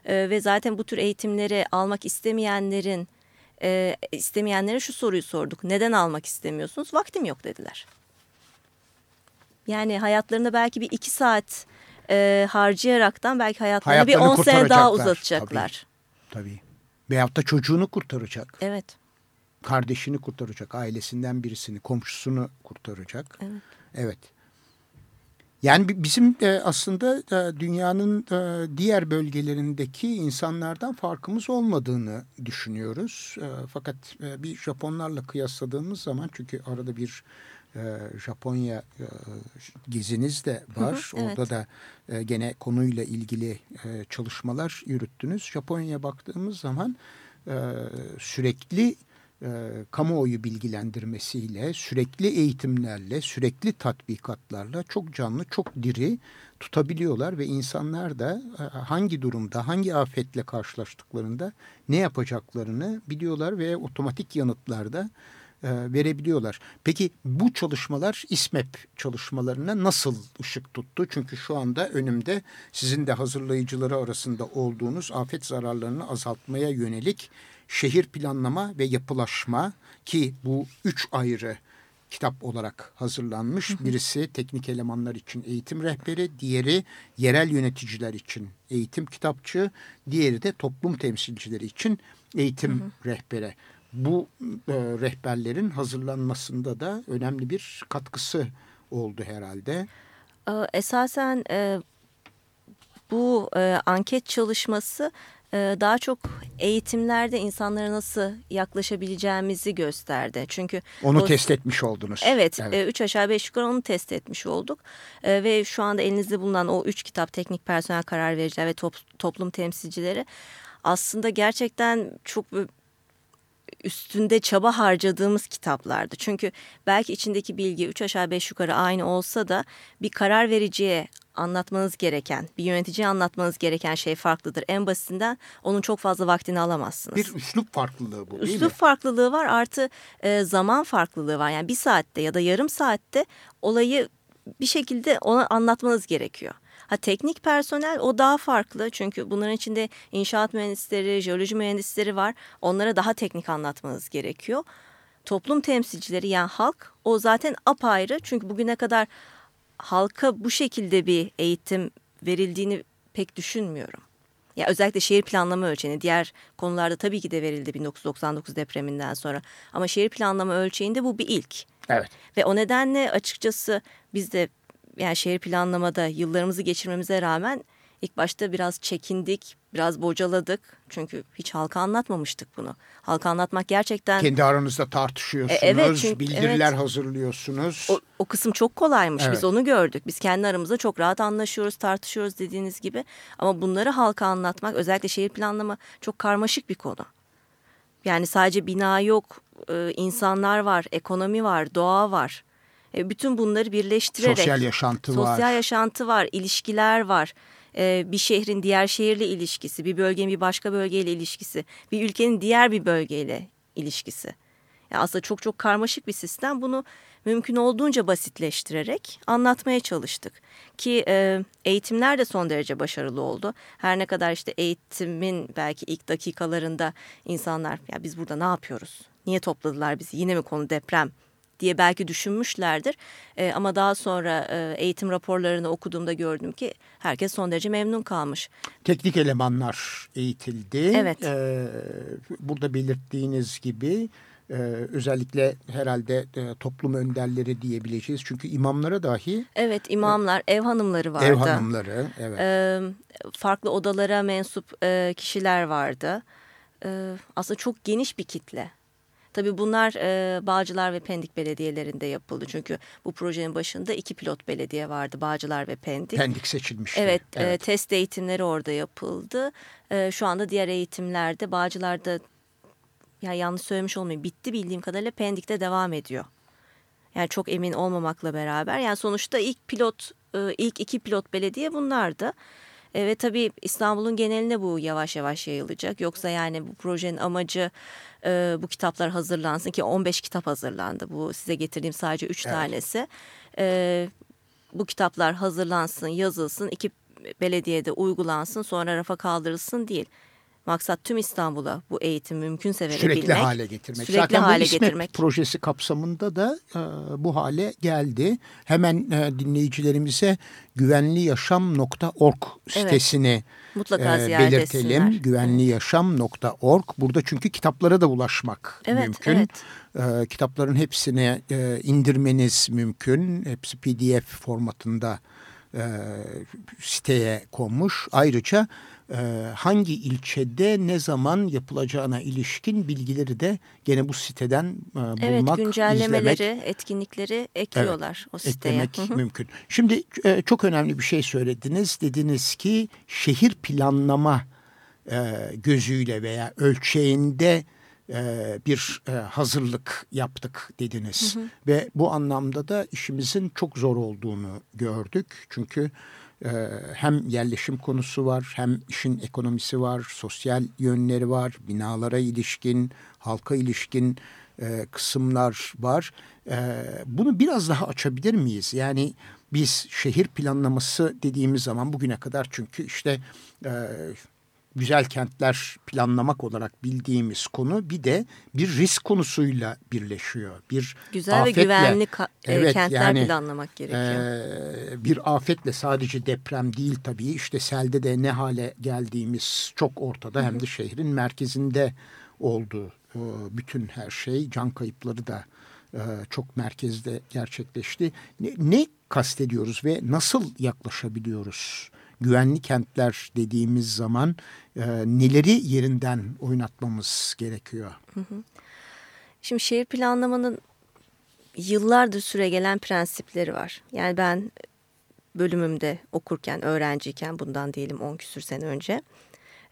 Ee, ve zaten bu tür eğitimleri almak istemeyenlerin e, istemeyenlere şu soruyu sorduk. Neden almak istemiyorsunuz? Vaktim yok dediler. Yani hayatlarında belki bir iki saat e, harcayaraktan belki hayatlarını bir Hayatlarını on sene daha uzatacaklar. Tabii. Veyahut da çocuğunu kurtaracak. Evet. Kardeşini kurtaracak. Ailesinden birisini, komşusunu kurtaracak. Evet. Evet. Yani bi- bizim e, aslında e, dünyanın e, diğer bölgelerindeki insanlardan farkımız olmadığını düşünüyoruz. E, fakat bir Japonlarla kıyasladığımız zaman çünkü arada bir e, Japonya e, geziniz de var. Hı hı, evet. Orada da e, gene konuyla ilgili e, çalışmalar yürüttünüz. Japonya'ya baktığımız zaman e, sürekli e, kamuoyu bilgilendirmesiyle, sürekli eğitimlerle, sürekli tatbikatlarla çok canlı, çok diri tutabiliyorlar ve insanlar da e, hangi durumda, hangi afetle karşılaştıklarında ne yapacaklarını biliyorlar ve otomatik yanıtlarda e, verebiliyorlar. Peki bu çalışmalar İSMEP çalışmalarına nasıl ışık tuttu? Çünkü şu anda önümde sizin de hazırlayıcıları arasında olduğunuz afet zararlarını azaltmaya yönelik şehir planlama ve yapılaşma ki bu üç ayrı kitap olarak hazırlanmış. Birisi teknik elemanlar için eğitim rehberi, diğeri yerel yöneticiler için eğitim kitapçığı, diğeri de toplum temsilcileri için eğitim rehberi. Bu e, rehberlerin hazırlanmasında da önemli bir katkısı oldu herhalde. Ee, Esasen e, bu e, anket çalışması e, daha çok eğitimlerde insanlara nasıl yaklaşabileceğimizi gösterdi. Çünkü Onu o- test etmiş oldunuz. Evet, e, üç aşağı beş yukarı onu test etmiş olduk. E, ve şu anda elinizde bulunan o üç kitap teknik personel karar vericiler ve top- toplum temsilcileri aslında gerçekten çok üstünde çaba harcadığımız kitaplardı. Çünkü belki içindeki bilgi üç aşağı beş yukarı aynı olsa da bir karar vericiye anlatmanız gereken, bir yöneticiye anlatmanız gereken şey farklıdır. En basitinden onun çok fazla vaktini alamazsınız. Bir üslup farklılığı bu değil Üslup mi? farklılığı var artı e, zaman farklılığı var. Yani bir saatte ya da yarım saatte olayı bir şekilde ona anlatmanız gerekiyor. Ha teknik personel o daha farklı çünkü bunların içinde inşaat mühendisleri, jeoloji mühendisleri var. Onlara daha teknik anlatmanız gerekiyor. Toplum temsilcileri yani halk o zaten apayrı çünkü bugüne kadar halka bu şekilde bir eğitim verildiğini pek düşünmüyorum. Ya özellikle şehir planlama ölçeğini diğer konularda tabii ki de verildi 1999 depreminden sonra. Ama şehir planlama ölçeğinde bu bir ilk. Evet. Ve o nedenle açıkçası biz de yani şehir planlamada yıllarımızı geçirmemize rağmen ilk başta biraz çekindik, biraz bocaladık. Çünkü hiç halka anlatmamıştık bunu. Halka anlatmak gerçekten Kendi aranızda tartışıyorsunuz, E, evet, çünkü- bildiriler evet. hazırlıyorsunuz. o, o kısım çok kolaymış. Evet. Biz onu gördük. Biz kendi aramızda çok rahat anlaşıyoruz, tartışıyoruz dediğiniz gibi. Ama bunları halka anlatmak, özellikle şehir planlama çok karmaşık bir konu. Yani sadece bina yok, e, insanlar var, ekonomi var, doğa var. E, bütün bunları birleştirerek Sosyal yaşantı var. sosyal yaşantı var, ilişkiler var. e, bir şehrin diğer şehirle ilişkisi, bir bölgenin bir başka bölgeyle ilişkisi, bir ülkenin diğer bir bölgeyle ilişkisi. Yani aslında çok çok karmaşık bir sistem. Bunu mümkün olduğunca basitleştirerek anlatmaya çalıştık. Ki e, eğitimler de son derece başarılı oldu. Her ne kadar işte eğitimin belki ilk dakikalarında insanlar ya biz burada ne yapıyoruz? Niye topladılar bizi? Yine mi konu deprem? Diye belki düşünmüşlerdir. E, ama daha sonra e, eğitim raporlarını okuduğumda gördüm ki herkes son derece memnun kalmış. Teknik elemanlar eğitildi. Evet. E, burada belirttiğiniz gibi e, özellikle herhalde e, toplum önderleri diyebileceğiz. Çünkü imamlara dahi... Evet imamlar, ev hanımları vardı. Ev hanımları, evet. E, farklı odalara mensup e, kişiler vardı. E, aslında çok geniş bir kitle. Tabii bunlar e, Bağcılar ve Pendik belediyelerinde yapıldı. Çünkü bu projenin başında iki pilot belediye vardı. Bağcılar ve Pendik. Pendik seçilmişti. Evet, evet. E, test eğitimleri orada yapıldı. E, şu anda diğer eğitimlerde Bağcılar'da ya yanlış söylemiş olmayayım bitti bildiğim kadarıyla Pendik'te devam ediyor. Yani çok emin olmamakla beraber yani sonuçta ilk pilot e, ilk iki pilot belediye bunlardı. E, ve tabii İstanbul'un geneline bu yavaş yavaş yayılacak. Yoksa yani bu projenin amacı e, bu kitaplar hazırlansın ki 15 kitap hazırlandı. Bu size getirdiğim sadece 3 evet. tanesi. E, bu kitaplar hazırlansın, yazılsın, iki belediyede uygulansın sonra rafa kaldırılsın değil. Maksat tüm İstanbul'a bu eğitim mümkünse verebilmek. Sürekli hale getirmek. Sürekli Zaten hale bu İSMET getirmek. projesi kapsamında da e, bu hale geldi. Hemen e, dinleyicilerimize güvenliyaşam.org sitesini evet. Mutlaka e, ziyaret belirtelim. etsinler. Güvenliyaşam.org. Burada çünkü kitaplara da ulaşmak Evet, mümkün. evet. E, kitapların hepsini e, indirmeniz mümkün. Hepsi PDF formatında e, siteye konmuş. Ayrıca e, hangi ilçede ne zaman yapılacağına ilişkin bilgileri de gene bu siteden e, bulmak, Evet güncellemeleri, izlemek, etkinlikleri ekliyorlar o siteye. eklemek mümkün. Şimdi e, çok önemli bir şey söylediniz. Dediniz ki şehir planlama e, gözüyle veya ölçeğinde e, bir e, hazırlık yaptık dediniz. Hı hı. Ve bu anlamda da işimizin çok zor olduğunu gördük. Çünkü e, hem yerleşim konusu var, hem işin ekonomisi var, sosyal yönleri var, binalara ilişkin, halka ilişkin e, kısımlar var. E, bunu biraz daha açabilir miyiz? Yani biz şehir planlaması dediğimiz zaman bugüne kadar çünkü işte e, güzel kentler planlamak olarak bildiğimiz konu bir de bir risk konusuyla birleşiyor. Bir Güzel afetle, ve güvenli e, evet, kentler yani, planlamak gerekiyor. e, bir afetle sadece deprem değil tabii işte selde de ne hale geldiğimiz çok ortada hem de şehrin merkezinde oldu e, bütün her şey can kayıpları da e, çok merkezde gerçekleşti. Ne, ne kastediyoruz ve nasıl yaklaşabiliyoruz? Güvenli kentler dediğimiz zaman e, neleri yerinden oynatmamız gerekiyor? Şimdi şehir planlamanın yıllardır süre gelen prensipleri var. Yani ben bölümümde okurken, öğrenciyken bundan diyelim 10 küsür sene önce.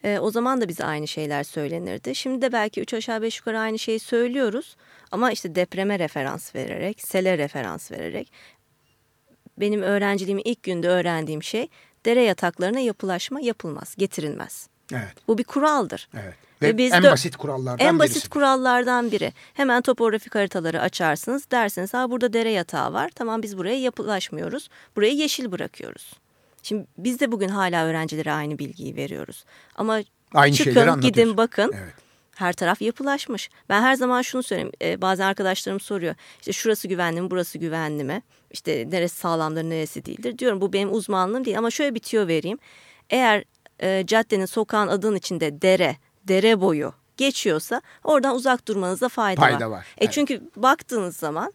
e, o zaman da bize aynı şeyler söylenirdi. Şimdi de belki 3 aşağı 5 yukarı aynı şeyi söylüyoruz. Ama işte depreme referans vererek, sele referans vererek. Benim öğrenciliğimin ilk günde öğrendiğim şey dere yataklarına yapılaşma yapılmaz, getirilmez. Evet, Bu bir kuraldır. evet. Ve Ve biz en basit kurallardan En basit birisi. kurallardan biri. Hemen topografik haritaları açarsınız. Dersiniz ha burada dere yatağı var. Tamam biz buraya yapılaşmıyoruz. Burayı yeşil bırakıyoruz. Şimdi biz de bugün hala öğrencilere aynı bilgiyi veriyoruz. Ama Aynı çıkın gidin bakın. Evet. Her taraf yapılaşmış. Ben her zaman şunu söyleyeyim. e, bazen arkadaşlarım soruyor. İşte şurası güvenli mi, burası güvenli mi? İşte neresi sağlamdır, neresi değildir. Diyorum bu benim uzmanlığım değil ama şöyle bir tüyo vereyim. Eğer e, caddenin, sokağın adının içinde dere, dere boyu geçiyorsa oradan uzak durmanızda fayda, Fayda var. var, E evet. çünkü baktığınız zaman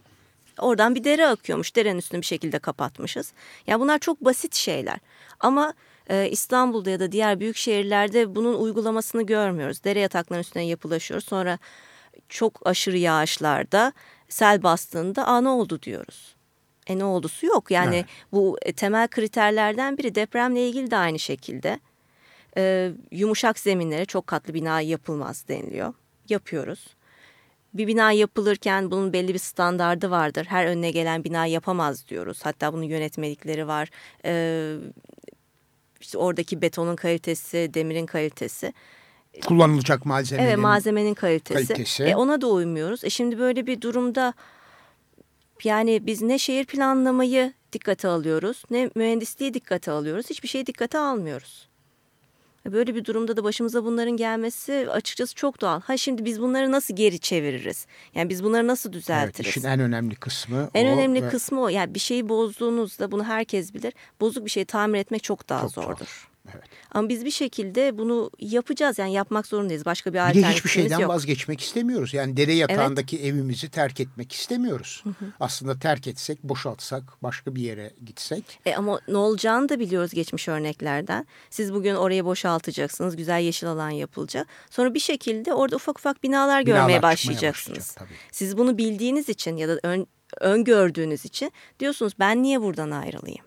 oradan bir dere akıyormuş. Derenin üstünü bir şekilde kapatmışız. Yani bunlar çok basit şeyler. Ama e, İstanbul'da ya da diğer büyük şehirlerde bunun uygulamasını görmüyoruz. Dere yataklarının üstüne yapılaşıyoruz. Sonra çok aşırı yağışlarda sel bastığında aa ne oldu diyoruz. E ne oldusu yok. Yani Evet. bu e, temel kriterlerden biri depremle ilgili de aynı şekilde. E, yumuşak zeminlere çok katlı bina yapılmaz deniliyor. Yapıyoruz. Bir bina yapılırken bunun belli bir standardı vardır. Her önüne gelen bina yapamaz diyoruz. Hatta bunun yönetmelikleri var. E, işte oradaki betonun kalitesi, demirin kalitesi. Kullanılacak malzemenin Evet malzemenin kalitesi. kalitesi. E, ona da uymuyoruz. E şimdi böyle bir durumda yani biz ne şehir planlamayı dikkate alıyoruz ne mühendisliği dikkate alıyoruz. Hiçbir şeyi dikkate almıyoruz. E, Böyle bir durumda da başımıza bunların gelmesi açıkçası çok doğal. Ha şimdi biz bunları nasıl geri çeviririz? Yani biz bunları nasıl Evet, düzeltiriz? işin en önemli kısmı En o önemli ve kısmı o. Yani bir şeyi bozduğunuzda bunu herkes bilir. Bozuk bir şeyi tamir etmek çok daha Çok zor. Evet. Ama biz bir şekilde bunu yapacağız. Yani yapmak zorundayız. Başka bir alternatifimiz hiçbir şeyden yok. vazgeçmek istemiyoruz. Yani dere yatağındaki evimizi terk etmek istemiyoruz. Aslında terk etsek, boşaltsak, başka bir yere gitsek. E ama ne olacağını da biliyoruz geçmiş örneklerden. Siz bugün orayı boşaltacaksınız. Güzel yeşil alan yapılacak. Sonra bir şekilde orada ufak ufak binalar, Binalar görmeye başlayacaksınız. başlayacak, tabii. Siz bunu bildiğiniz için ya da ön, öngördüğünüz için diyorsunuz ben niye buradan ayrılayım?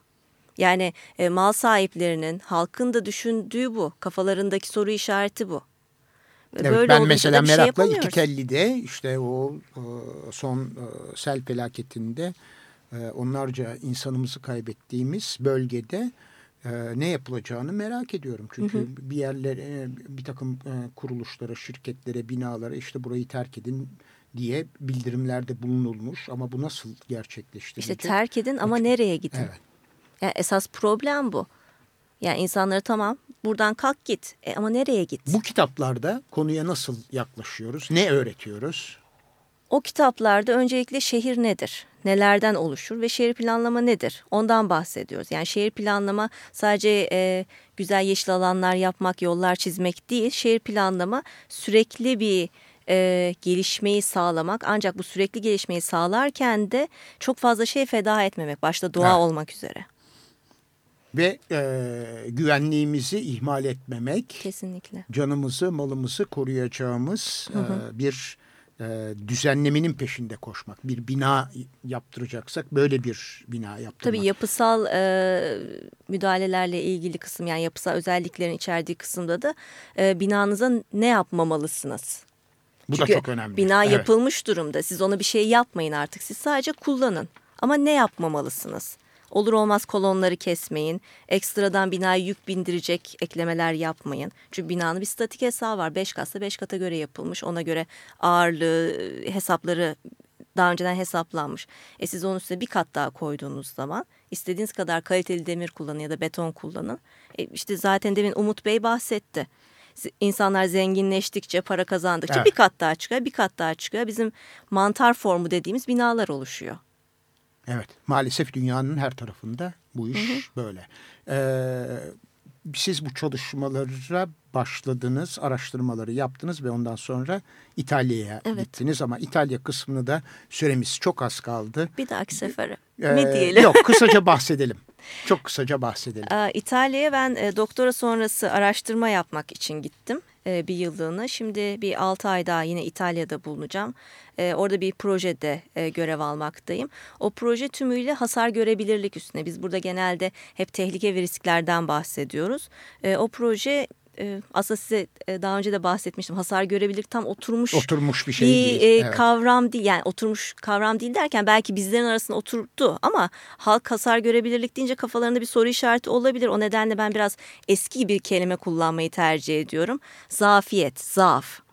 Yani e, mal sahiplerinin, halkın da düşündüğü bu. Kafalarındaki soru işareti bu. Ve Evet, böyle ben mesela şey merakla yapamıyoruz. İkitelli'de işte o son e, sel felaketinde e, onlarca insanımızı kaybettiğimiz bölgede e, ne yapılacağını merak ediyorum. Çünkü bir yerlere bir takım kuruluşlara, şirketlere, binalara işte burayı terk edin diye bildirimlerde bulunulmuş ama bu nasıl gerçekleştirilecek? İşte terk edin ama nereye gidin? Evet. Yani esas problem bu. Yani insanları tamam buradan kalk git E, ama nereye git? Bu kitaplarda konuya nasıl yaklaşıyoruz? Ne öğretiyoruz? O kitaplarda öncelikle şehir nedir? Nelerden oluşur ve şehir planlama nedir? Ondan bahsediyoruz. Yani şehir planlama sadece e, güzel yeşil alanlar yapmak, yollar çizmek değil. Şehir planlama sürekli bir e, gelişmeyi sağlamak. Ancak bu sürekli gelişmeyi sağlarken de çok fazla şey feda etmemek. Başta doğa Evet. olmak üzere. Ve e, güvenliğimizi ihmal etmemek. Kesinlikle. canımızı, malımızı koruyacağımız e, bir e, düzenlemenin peşinde koşmak. Bir bina yaptıracaksak böyle bir bina yaptırmak. Tabii yapısal e, müdahalelerle ilgili kısım yani yapısal özelliklerin içerdiği kısımda da e, binanıza ne yapmamalısınız? Bu Çünkü da çok önemli. bina Evet. yapılmış durumda. Siz ona bir şey yapmayın artık. Siz sadece kullanın. Ama ne yapmamalısınız? Olur olmaz kolonları kesmeyin. Ekstradan binaya yük bindirecek eklemeler yapmayın. Çünkü binanın bir statik hesabı var. 5 katsa 5 kata göre yapılmış. Ona göre ağırlığı, hesapları daha önceden hesaplanmış. E siz onun üstüne bir kat daha koyduğunuz zaman istediğiniz kadar kaliteli demir kullanın ya da beton kullanın. E işte zaten demin Umut Bey bahsetti. İnsanlar zenginleştikçe, para kazandıkça Evet. bir kat daha çıkıyor, bir kat daha çıkıyor. Bizim mantar formu dediğimiz binalar oluşuyor. Evet, maalesef dünyanın her tarafında bu iş böyle. Ee, siz bu çalışmalara başladınız, araştırmaları yaptınız ve ondan sonra İtalya'ya Evet. gittiniz. Ama İtalya kısmını da süremiz çok az kaldı. Bir dahaki sefere Ee, mi diyelim? Yok, kısaca bahsedelim. Çok kısaca bahsedelim. Ee, İtalya'ya ben e, doktora sonrası araştırma yapmak için gittim e, bir yıllığına. Şimdi bir 6 ay daha yine İtalya'da bulunacağım. E, Orada bir projede görev almaktayım. O proje tümüyle hasar görebilirlik üstüne. Biz burada genelde hep tehlike ve risklerden bahsediyoruz. O proje e, aslında size e, daha önce de bahsetmiştim. Hasar görebilirlik tam oturmuş Oturmuş bir şey bir değil. e, Evet. kavram değil yani oturmuş kavram değil derken belki bizlerin arasında oturdu ama halk hasar görebilirlik deyince kafalarında bir soru işareti olabilir. O nedenle ben biraz eski bir kelime kullanmayı tercih ediyorum. Zafiyet, zaaf.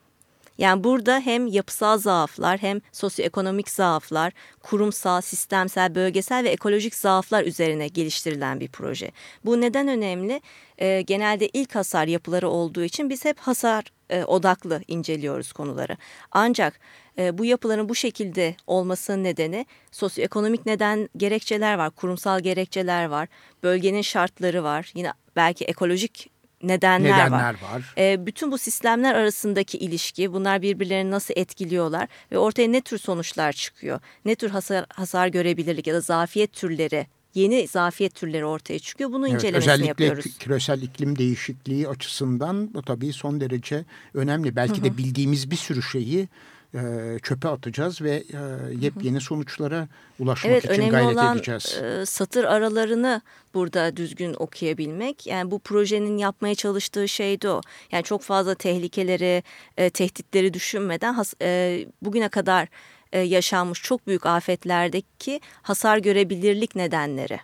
Yani burada hem yapısal zaaflar hem sosyoekonomik zaaflar, kurumsal, sistemsel, bölgesel ve ekolojik zaaflar üzerine geliştirilen bir proje. Bu neden önemli? Ee, genelde ilk hasar yapıları olduğu için biz hep hasar e, odaklı inceliyoruz konuları. Ancak e, bu yapıların bu şekilde olmasının nedeni sosyoekonomik neden gerekçeler var, kurumsal gerekçeler var, bölgenin şartları var, yine belki ekolojik nedenler, var. Nedenler var. E, bütün bu sistemler arasındaki ilişki, bunlar birbirlerini nasıl etkiliyorlar ve ortaya ne tür sonuçlar çıkıyor? Ne tür hasar, hasar görebilirlik ya da zafiyet türleri, yeni zafiyet türleri ortaya çıkıyor. Bunu Evet, incelemesini özellikle yapıyoruz. kü- küresel iklim değişikliği açısından bu tabii son derece önemli. Belki de bildiğimiz bir sürü şeyi e, çöpe atacağız ve e, yepyeni sonuçlara ulaşmak Evet için gayret olan edeceğiz. e, satır aralarını burada düzgün okuyabilmek. Yani bu projenin yapmaya çalıştığı şey de o. Yani çok fazla tehlikeleri, e, tehditleri düşünmeden has- e, bugüne kadar e, yaşanmış çok büyük afetlerdeki hasar görebilirlik nedenleri.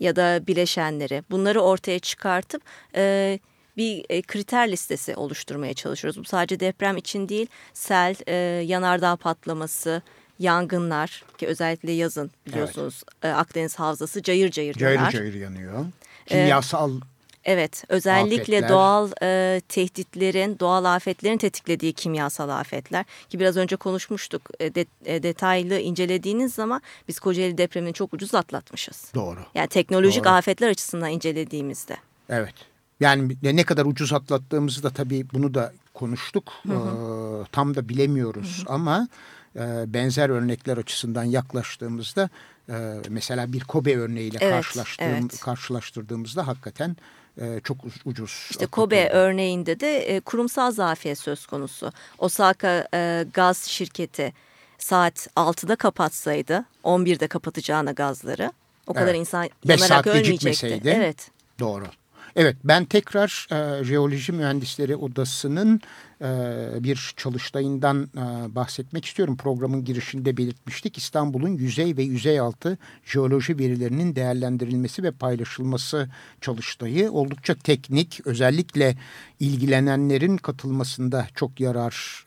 ya da bileşenleri bunları ortaya çıkartıp e, bir e, kriter listesi oluşturmaya çalışıyoruz. Bu sadece deprem için değil, sel, e, yanardağ patlaması, yangınlar ki özellikle yazın biliyorsunuz evet. Akdeniz havzası cayır cayır yanar. Cayır cayır yanıyor. Kimyasal Evet, özellikle afetler. doğal e, tehditlerin, doğal afetlerin tetiklediği kimyasal afetler ki biraz önce konuşmuştuk. E, de, e, detaylı incelediğiniz zaman biz Kocaeli depremini çok ucuz atlatmışız. Doğru. Yani teknolojik Doğru. afetler açısından incelediğimizde. Evet. Yani ne kadar ucuz atlattığımızı da tabii bunu da konuştuk. Hı hı. Ee, tam da bilemiyoruz hı hı. ama e, benzer örnekler açısından yaklaştığımızda e, mesela bir Kobe örneğiyle evet, karşılaştığım, evet. karşılaştırdığımızda hakikaten e, çok ucuz. İşte Kobe örneğinde de e, kurumsal zafiyet söz konusu. Osaka e, gaz şirketi saat 6'da kapatsaydı 11'de kapatacağına gazları o kadar evet. insan yanarak ölmeyecekti. Evet. Doğru. Evet ben tekrar e, Jeoloji Mühendisleri Odası'nın bir çalıştayından bahsetmek istiyorum. Programın girişinde belirtmiştik. İstanbul'un yüzey ve yüzey altı jeoloji verilerinin değerlendirilmesi ve paylaşılması çalıştayı oldukça teknik. Özellikle ilgilenenlerin katılmasında çok yarar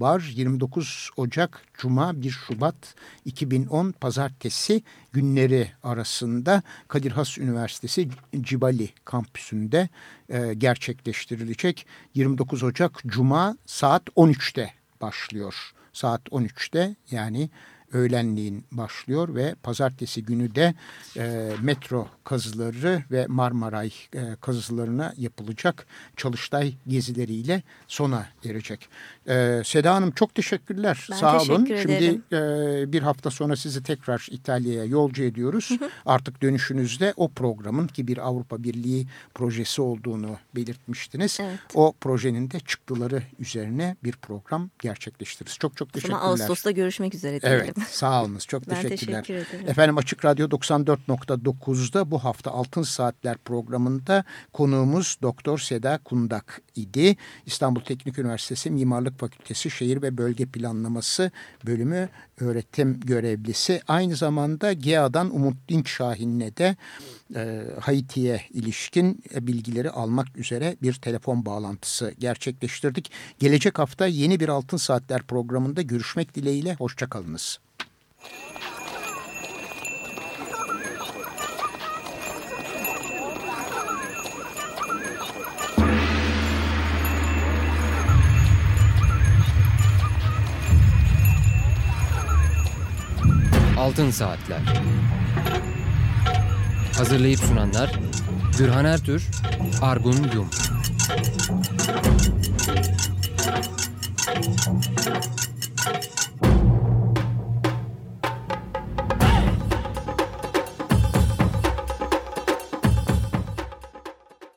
var. 29 Ocak, Cuma, 1 Şubat 2010 Pazartesi günleri arasında Kadir Has Üniversitesi Cibali kampüsünde gerçekleştirilecek. 29 Ocak Cuma saat 13'te başlıyor. Saat 13'te yani öğlenliğin başlıyor ve pazartesi günü de e, metro kazıları ve Marmaray e, kazılarına yapılacak çalıştay gezileriyle sona erecek. E, Seda Hanım çok teşekkürler. Ben Sağ teşekkür olun. Ederim. Şimdi e, bir hafta sonra sizi tekrar İtalya'ya yolcu ediyoruz. Hı hı. Artık dönüşünüzde o programın ki bir Avrupa Birliği projesi olduğunu belirtmiştiniz. Evet. O projenin de çıktıları üzerine bir program gerçekleştiririz. Çok çok teşekkürler. O zaman Ağustos'ta görüşmek üzere diyelim. Evet sağ olunuz. Çok teşekkürler. teşekkür ederim. Efendim Açık Radyo 94.9'da bu hafta Altın Saatler programında konuğumuz Doktor Seda Kundak idi. İstanbul Teknik Üniversitesi Mimarlık Fakültesi Şehir ve Bölge Planlaması bölümü öğretim görevlisi. Aynı zamanda GEA'dan Umut Dinç Şahin'le de e, Haiti'ye ilişkin bilgileri almak üzere bir telefon bağlantısı gerçekleştirdik. Gelecek hafta yeni bir Altın Saatler programında görüşmek dileğiyle. Hoşçakalınız. Altın Saatler Hazırlayıp sunanlar Gürhan Ertür, Argun Yum